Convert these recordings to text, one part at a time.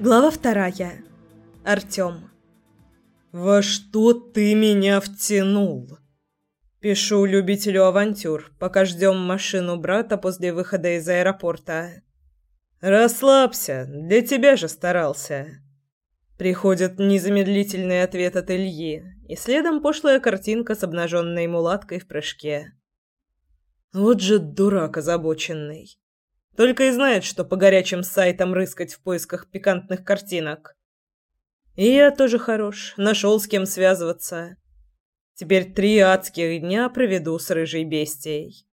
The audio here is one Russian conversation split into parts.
Глава вторая. Артём. «Во что ты меня втянул?» Пишу любителю авантюр, пока ждем машину брата после выхода из аэропорта. «Расслабься, для тебя же старался». Приходит незамедлительный ответ от Ильи, и следом пошлая картинка с обнаженной мулаткой в прыжке. Вот же дурак озабоченный. Только и знает, что по горячим сайтам рыскать в поисках пикантных картинок. И я тоже хорош, нашел с кем связываться. Теперь три адских дня проведу с рыжей бестией.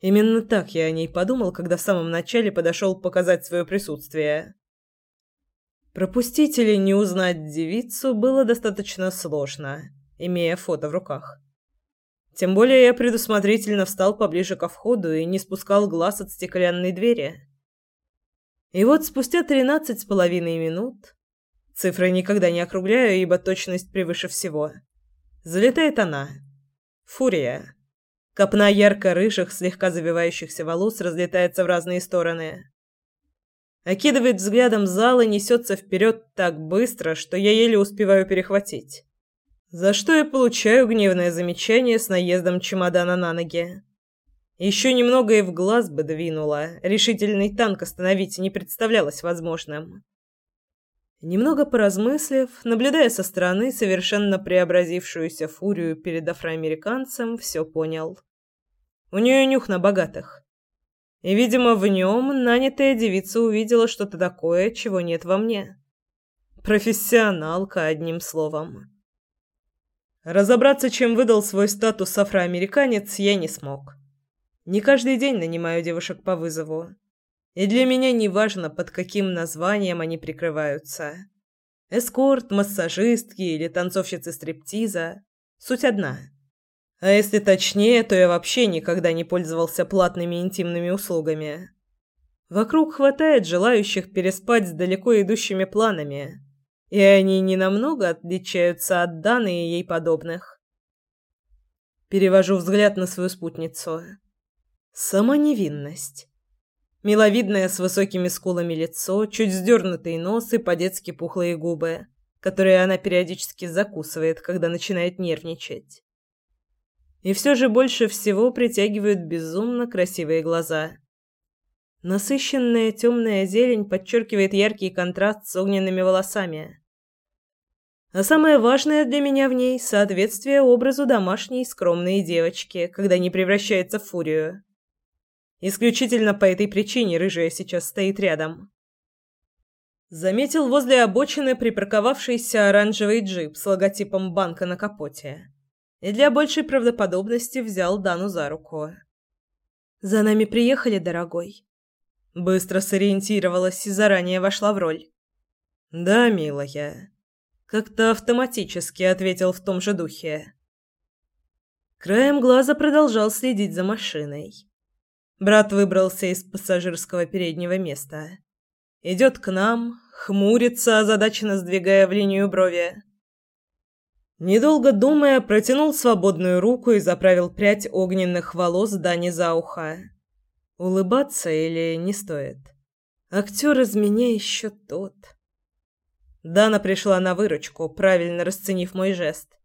Именно так я о ней подумал, когда в самом начале подошел показать свое присутствие. Пропустить или не узнать девицу было достаточно сложно, имея фото в руках. Тем более я предусмотрительно встал поближе ко входу и не спускал глаз от стеклянной двери. И вот спустя тринадцать с половиной минут, цифры никогда не округляю, ибо точность превыше всего, залетает она. Фурия. Копна ярко-рыжих, слегка завивающихся волос разлетается в разные стороны окидывает взглядом зал и несется вперед так быстро, что я еле успеваю перехватить. За что я получаю гневное замечание с наездом чемодана на ноги. Еще немного и в глаз бы двинула. Решительный танк остановить не представлялось возможным. Немного поразмыслив, наблюдая со стороны совершенно преобразившуюся фурию перед афроамериканцем, все понял. У нее нюх на богатых. И, видимо, в нем нанятая девица увидела что-то такое, чего нет во мне. Профессионалка, одним словом. Разобраться, чем выдал свой статус афроамериканец, я не смог. Не каждый день нанимаю девушек по вызову. И для меня не важно, под каким названием они прикрываются. Эскорт, массажистки или танцовщицы стриптиза. Суть одна — а если точнее, то я вообще никогда не пользовался платными интимными услугами. Вокруг хватает желающих переспать с далеко идущими планами, и они не намного отличаются от Даны и ей подобных. Перевожу взгляд на свою спутницу. Сама невинность. Миловидное с высокими скулами лицо, чуть сдернутый нос и по-детски пухлые губы, которые она периодически закусывает, когда начинает нервничать. И все же больше всего притягивают безумно красивые глаза. Насыщенная темная зелень подчеркивает яркий контраст с огненными волосами. А самое важное для меня в ней – соответствие образу домашней скромной девочки, когда не превращается в фурию. Исключительно по этой причине рыжая сейчас стоит рядом. Заметил возле обочины припарковавшийся оранжевый джип с логотипом банка на капоте и для большей правдоподобности взял Дану за руку. «За нами приехали, дорогой». Быстро сориентировалась и заранее вошла в роль. «Да, милая». Как-то автоматически ответил в том же духе. Краем глаза продолжал следить за машиной. Брат выбрался из пассажирского переднего места. Идет к нам, хмурится, озадаченно сдвигая в линию брови. Недолго думая, протянул свободную руку и заправил прядь огненных волос Дани за ухо. Улыбаться или не стоит? Актер из меня еще тот. Дана пришла на выручку, правильно расценив мой жест.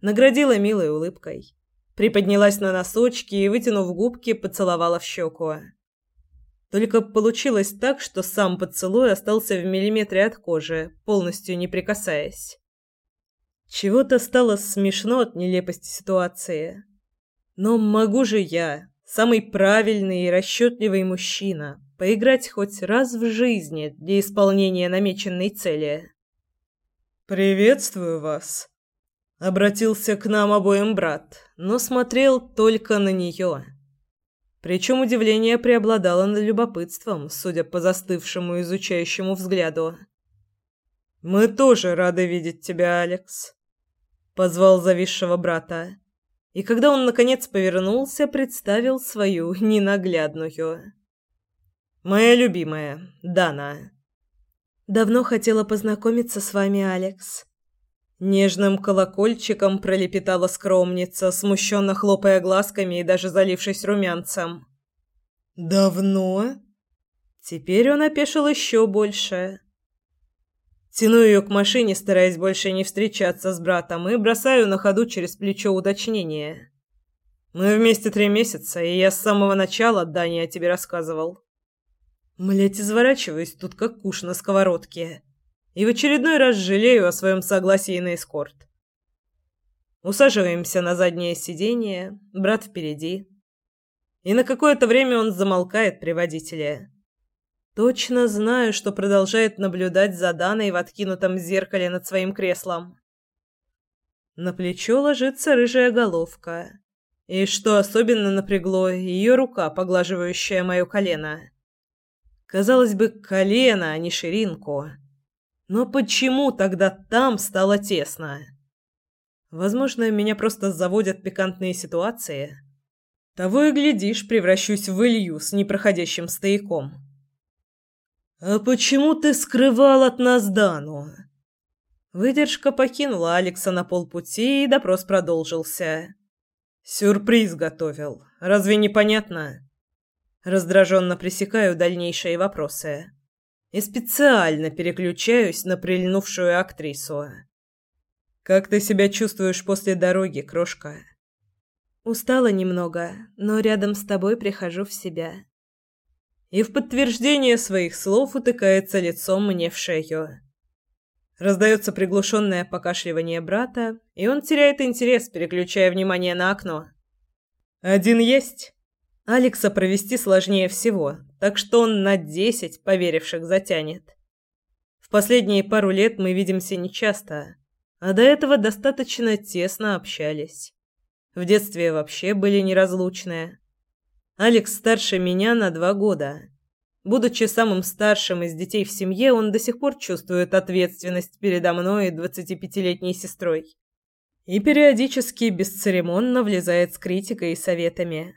Наградила милой улыбкой. Приподнялась на носочки и, вытянув губки, поцеловала в щеку. Только получилось так, что сам поцелуй остался в миллиметре от кожи, полностью не прикасаясь. Чего-то стало смешно от нелепости ситуации. Но могу же я, самый правильный и расчетливый мужчина, поиграть хоть раз в жизни для исполнения намеченной цели. «Приветствую вас», — обратился к нам обоим брат, но смотрел только на нее. Причем удивление преобладало над любопытством, судя по застывшему изучающему взгляду. «Мы тоже рады видеть тебя, Алекс», позвал зависшего брата. И когда он наконец повернулся, представил свою ненаглядную. Моя любимая, Дана. Давно хотела познакомиться с вами, Алекс. Нежным колокольчиком пролепетала скромница, смущенно хлопая глазками и даже залившись румянцем. Давно? Теперь он опешил еще больше. Тяну ее к машине, стараясь больше не встречаться с братом, и бросаю на ходу через плечо уточнение. Мы вместе три месяца, и я с самого начала Дани о тебе рассказывал. Млять, изворачиваюсь тут как куш на сковородке. И в очередной раз жалею о своем согласии на эскорт. Усаживаемся на заднее сиденье, брат впереди. И на какое-то время он замолкает при водителе. Точно знаю, что продолжает наблюдать за Даной в откинутом зеркале над своим креслом. На плечо ложится рыжая головка. И что особенно напрягло, ее рука, поглаживающая мое колено. Казалось бы, колено, а не ширинку. Но почему тогда там стало тесно? Возможно, меня просто заводят пикантные ситуации. Того и глядишь, превращусь в Илью с непроходящим стояком. «А почему ты скрывал от нас Дану?» Выдержка покинула Алекса на полпути, и допрос продолжился. «Сюрприз готовил. Разве не понятно?» Раздраженно пресекаю дальнейшие вопросы. И специально переключаюсь на прильнувшую актрису. «Как ты себя чувствуешь после дороги, крошка?» «Устала немного, но рядом с тобой прихожу в себя и в подтверждение своих слов утыкается лицом мне в шею. Раздается приглушенное покашливание брата, и он теряет интерес, переключая внимание на окно. «Один есть?» Алекса провести сложнее всего, так что он на десять поверивших затянет. В последние пару лет мы видимся нечасто, а до этого достаточно тесно общались. В детстве вообще были неразлучные. Алекс старше меня на два года. Будучи самым старшим из детей в семье, он до сих пор чувствует ответственность передо мной и двадцатипятилетней сестрой. И периодически бесцеремонно влезает с критикой и советами.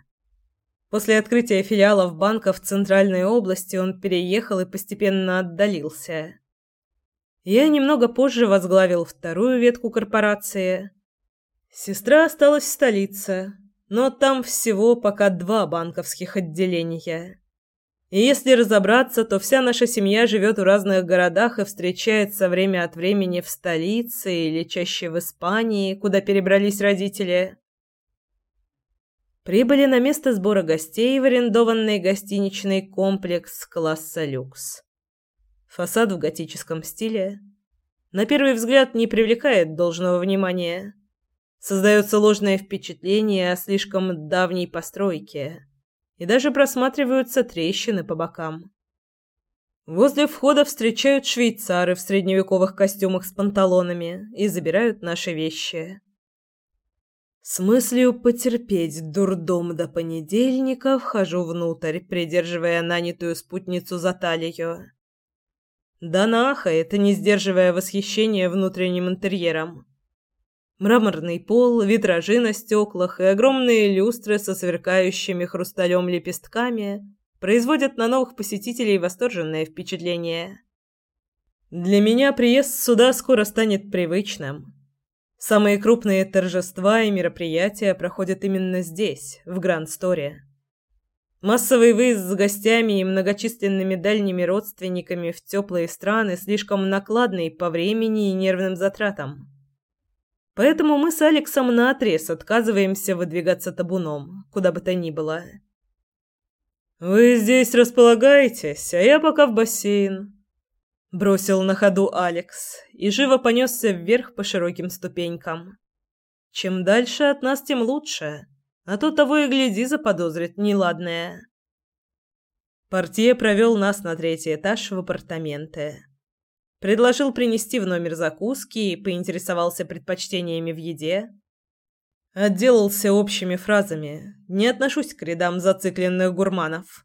После открытия филиалов банка в Центральной области он переехал и постепенно отдалился. Я немного позже возглавил вторую ветку корпорации. Сестра осталась в столице, но там всего пока два банковских отделения. И если разобраться, то вся наша семья живет в разных городах и встречается время от времени в столице или чаще в Испании, куда перебрались родители. Прибыли на место сбора гостей в арендованный гостиничный комплекс класса люкс. Фасад в готическом стиле. На первый взгляд не привлекает должного внимания. Создается ложное впечатление о слишком давней постройке. И даже просматриваются трещины по бокам. Возле входа встречают швейцары в средневековых костюмах с панталонами и забирают наши вещи. С мыслью потерпеть дурдом до понедельника вхожу внутрь, придерживая нанятую спутницу за талию. Да нахает, не сдерживая восхищения внутренним интерьером. Мраморный пол, витражи на стеклах и огромные люстры со сверкающими хрусталем лепестками производят на новых посетителей восторженное впечатление. Для меня приезд сюда скоро станет привычным. Самые крупные торжества и мероприятия проходят именно здесь, в Гранд-Сторе. Массовый выезд с гостями и многочисленными дальними родственниками в теплые страны слишком накладный по времени и нервным затратам. Поэтому мы с Алексом наотрез отказываемся выдвигаться табуном, куда бы то ни было. «Вы здесь располагаетесь, а я пока в бассейн», — бросил на ходу Алекс и живо понесся вверх по широким ступенькам. «Чем дальше от нас, тем лучше, а то того и гляди заподозрит неладное». Портье провел нас на третий этаж в апартаменты. Предложил принести в номер закуски и поинтересовался предпочтениями в еде. Отделался общими фразами. Не отношусь к рядам зацикленных гурманов.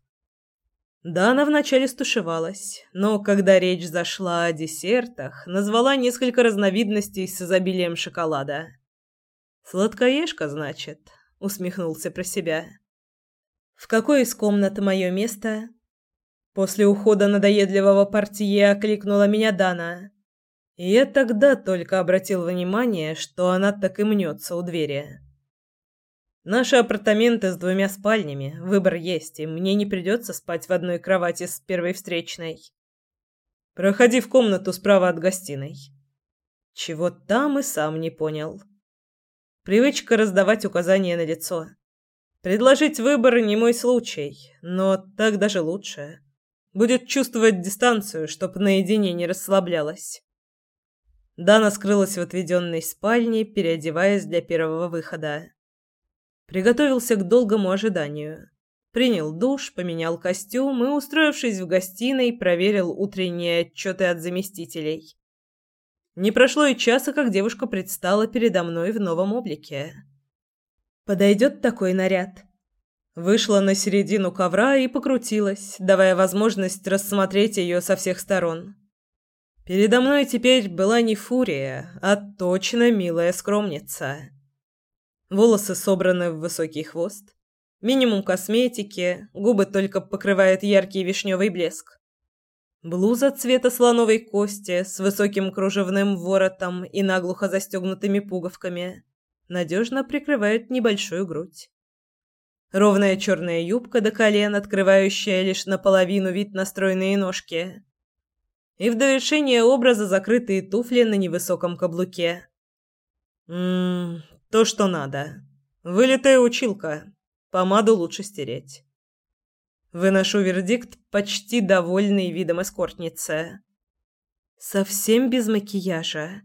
Дана вначале стушевалась, но когда речь зашла о десертах, назвала несколько разновидностей с изобилием шоколада. «Сладкоежка, значит?» — усмехнулся про себя. «В какой из комнат мое место?» После ухода надоедливого портье окликнула меня Дана. И я тогда только обратил внимание, что она так и мнется у двери. Наши апартаменты с двумя спальнями, выбор есть, и мне не придется спать в одной кровати с первой встречной. Проходи в комнату справа от гостиной. Чего там и сам не понял. Привычка раздавать указания на лицо. Предложить выбор не мой случай, но так даже лучше. Будет чувствовать дистанцию, чтоб наедине не расслаблялась. Дана скрылась в отведенной спальне, переодеваясь для первого выхода. Приготовился к долгому ожиданию. Принял душ, поменял костюм и, устроившись в гостиной, проверил утренние отчеты от заместителей. Не прошло и часа, как девушка предстала передо мной в новом облике. «Подойдет такой наряд?» Вышла на середину ковра и покрутилась, давая возможность рассмотреть ее со всех сторон. Передо мной теперь была не фурия, а точно милая скромница. Волосы собраны в высокий хвост, минимум косметики, губы только покрывает яркий вишневый блеск. Блуза цвета слоновой кости с высоким кружевным воротом и наглухо застегнутыми пуговками надежно прикрывает небольшую грудь. Ровная черная юбка до колен, открывающая лишь наполовину вид на стройные ножки и в довершение образа закрытые туфли на невысоком каблуке. Ммм, то, что надо. Вылитая училка. Помаду лучше стереть. Выношу вердикт, почти довольный видом эскортницы. Совсем без макияжа.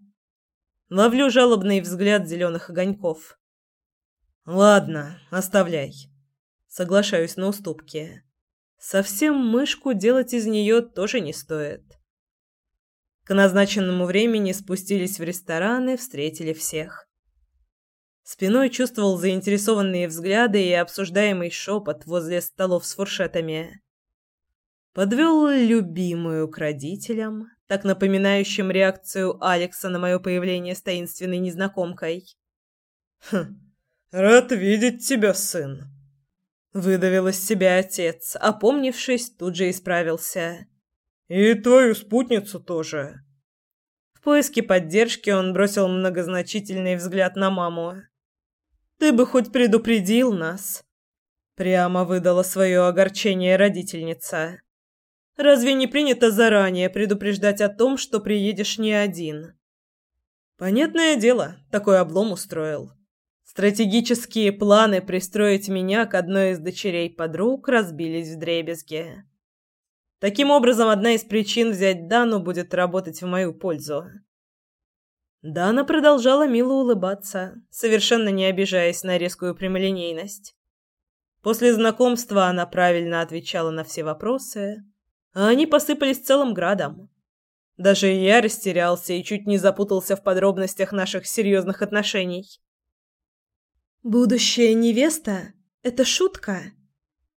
Ловлю жалобный взгляд зеленых огоньков. Ладно, оставляй. Соглашаюсь на уступки. Совсем мышку делать из нее тоже не стоит. К назначенному времени спустились в ресторан и встретили всех. Спиной чувствовал заинтересованные взгляды и обсуждаемый шепот возле столов с фуршетами. Подвел любимую к родителям, так напоминающим реакцию Алекса на мое появление с таинственной незнакомкой. «Хм, рад видеть тебя, сын!» Выдавил из себя отец, опомнившись, тут же исправился. И твою спутницу тоже. В поиске поддержки он бросил многозначительный взгляд на маму. Ты бы хоть предупредил нас. Прямо выдала свое огорчение родительница. Разве не принято заранее предупреждать о том, что приедешь не один? Понятное дело, такой облом устроил. Стратегические планы пристроить меня к одной из дочерей подруг разбились в дребезги. Таким образом, одна из причин взять Дану будет работать в мою пользу. Дана продолжала мило улыбаться, совершенно не обижаясь на резкую прямолинейность. После знакомства она правильно отвечала на все вопросы, а они посыпались целым градом. Даже я растерялся и чуть не запутался в подробностях наших серьезных отношений. «Будущая невеста? Это шутка?»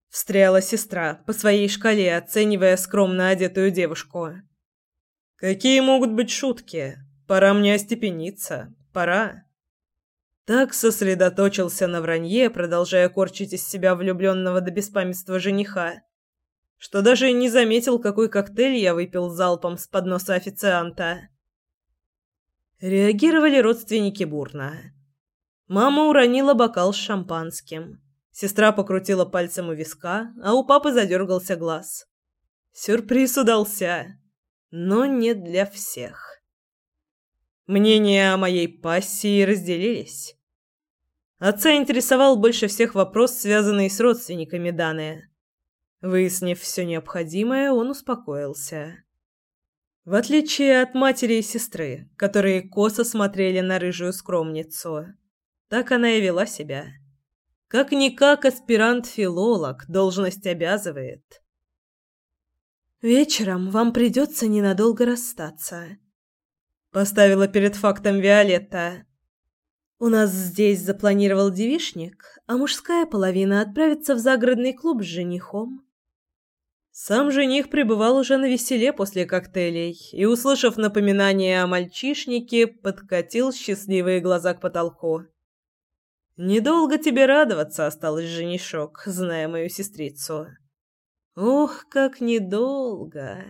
встряла сестра, по своей шкале оценивая скромно одетую девушку. Какие могут быть шутки? Пора мне остепениться. Пора. Так сосредоточился на вранье, продолжая корчить из себя влюбленного до беспамятства жениха, что даже не заметил, какой коктейль я выпил залпом с подноса официанта. Реагировали родственники бурно. Мама уронила бокал с шампанским. Сестра покрутила пальцем у виска, а у папы задергался глаз. Сюрприз удался, но не для всех. Мнения о моей пассии разделились. Отца интересовал больше всех вопрос, связанный с родственниками Даны. Выяснив все необходимое, он успокоился. В отличие от матери и сестры, которые косо смотрели на рыжую скромницу, так она и вела себя. Как-никак аспирант-филолог, должность обязывает. «Вечером вам придется ненадолго расстаться», — поставила перед фактом Виолетта. «У нас здесь запланировал девишник, а мужская половина отправится в загородный клуб с женихом». Сам жених пребывал уже на веселе после коктейлей и, услышав напоминание о мальчишнике, подкатил счастливые глаза к потолку. Недолго тебе радоваться осталось, женишок, зная мою сестрицу. Ох, как недолго.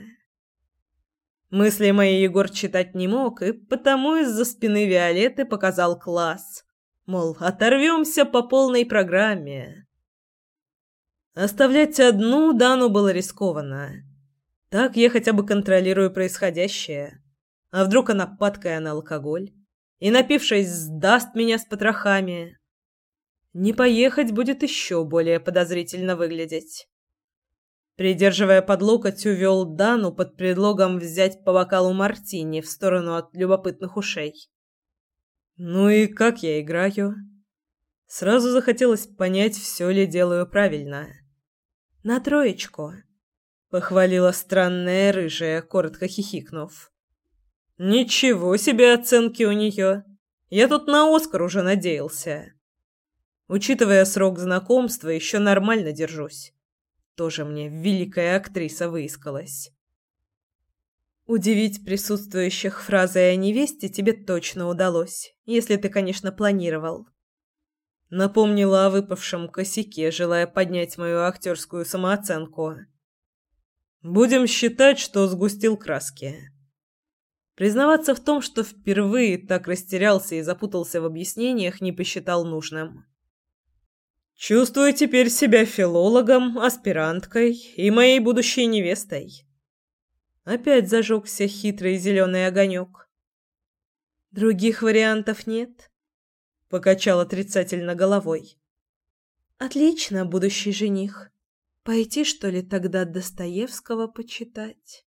Мысли мои Егор читать не мог, и потому из-за спины Виолетты показал класс. Мол, оторвемся по полной программе. Оставлять одну Дану было рискованно. Так я хотя бы контролирую происходящее. А вдруг она падкая на алкоголь и, напившись, сдаст меня с потрохами? Не поехать будет еще более подозрительно выглядеть. Придерживая под локоть, увел Дану под предлогом взять по бокалу мартини в сторону от любопытных ушей. Ну и как я играю? Сразу захотелось понять, все ли делаю правильно. На троечку. Похвалила странная рыжая, коротко хихикнув. Ничего себе оценки у нее. Я тут на Оскар уже надеялся. Учитывая срок знакомства, еще нормально держусь. Тоже мне великая актриса выискалась. Удивить присутствующих фразой о невесте тебе точно удалось, если ты, конечно, планировал. Напомнила о выпавшем косяке, желая поднять мою актерскую самооценку. Будем считать, что сгустил краски. Признаваться в том, что впервые так растерялся и запутался в объяснениях, не посчитал нужным. Чувствую теперь себя филологом, аспиранткой и моей будущей невестой. Опять зажегся хитрый зеленый огонек. Других вариантов нет? Покачал отрицательно головой. Отлично, будущий жених. Пойти, что ли, тогда Достоевского почитать?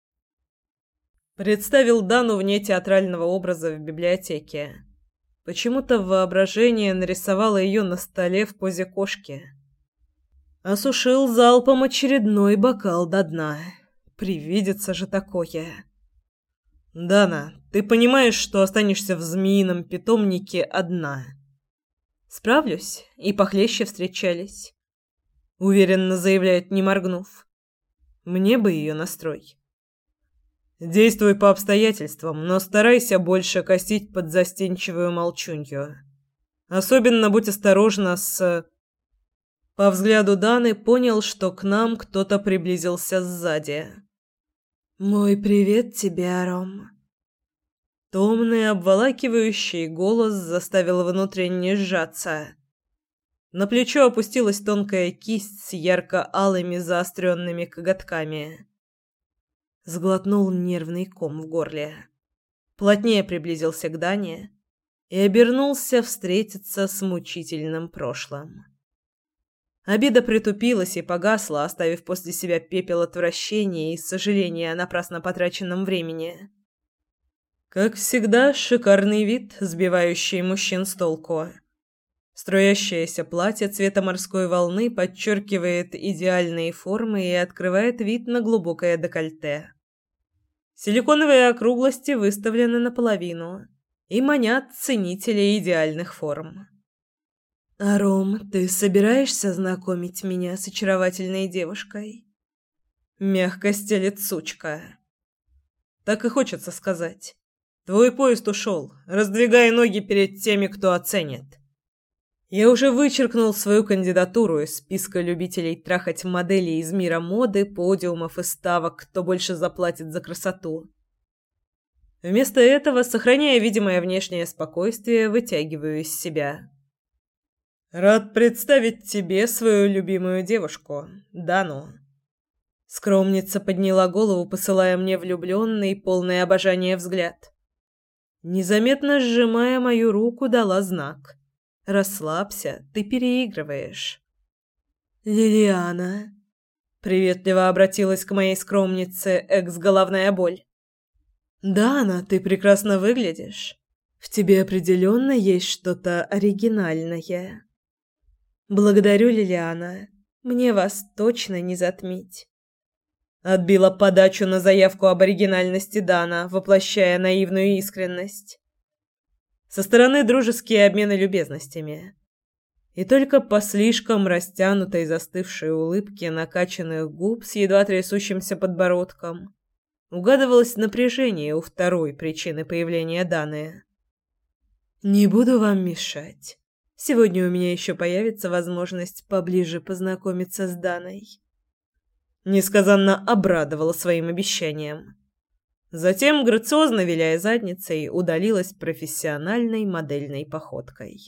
Представил Дану вне театрального образа в библиотеке. Почему-то воображение нарисовало ее на столе в позе кошки. Осушил залпом очередной бокал до дна. Привидится же такое. «Дана, ты понимаешь, что останешься в змеином питомнике одна?» Справлюсь, и похлеще встречались. Уверенно заявляет, не моргнув. Мне бы ее настрой. Действуй по обстоятельствам, но старайся больше косить под застенчивую молчунью. Особенно будь осторожна с... По взгляду Даны понял, что к нам кто-то приблизился сзади. «Мой привет тебе, Аром», Томный, обволакивающий голос заставил внутренне сжаться. На плечо опустилась тонкая кисть с ярко-алыми заостренными коготками. Сглотнул нервный ком в горле. Плотнее приблизился к Дане и обернулся встретиться с мучительным прошлым. Обида притупилась и погасла, оставив после себя пепел отвращения и сожаления о напрасно потраченном времени. Как всегда, шикарный вид, сбивающий мужчин с толку. Струящееся платье цвета морской волны подчеркивает идеальные формы и открывает вид на глубокое декольте. Силиконовые округлости выставлены наполовину и манят ценителей идеальных форм. «Аром, ты собираешься знакомить меня с очаровательной девушкой?» Мягко стелет сучка. Так и хочется сказать. Твой поезд ушел. Раздвигай ноги перед теми, кто оценит. Я уже вычеркнул свою кандидатуру из списка любителей трахать моделей из мира моды, подиумов и ставок, кто больше заплатит за красоту. Вместо этого, сохраняя видимое внешнее спокойствие, вытягиваю из себя. Рад представить тебе свою любимую девушку, Дану. Скромница подняла голову, посылая мне влюбленный, полный обожания взгляд незаметно сжимая мою руку, дала знак. «Расслабься, ты переигрываешь». «Лилиана», — приветливо обратилась к моей скромнице экс-головная боль. «Дана, ты прекрасно выглядишь. В тебе определенно есть что-то оригинальное». «Благодарю, Лилиана. Мне вас точно не затмить». Отбила подачу на заявку об оригинальности Дана, воплощая наивную искренность. Со стороны дружеские обмены любезностями. И только по слишком растянутой застывшей улыбке накачанных губ с едва трясущимся подбородком угадывалось напряжение у второй причины появления Даны. «Не буду вам мешать. Сегодня у меня еще появится возможность поближе познакомиться с Даной» несказанно обрадовала своим обещанием. Затем, грациозно виляя задницей, удалилась профессиональной модельной походкой.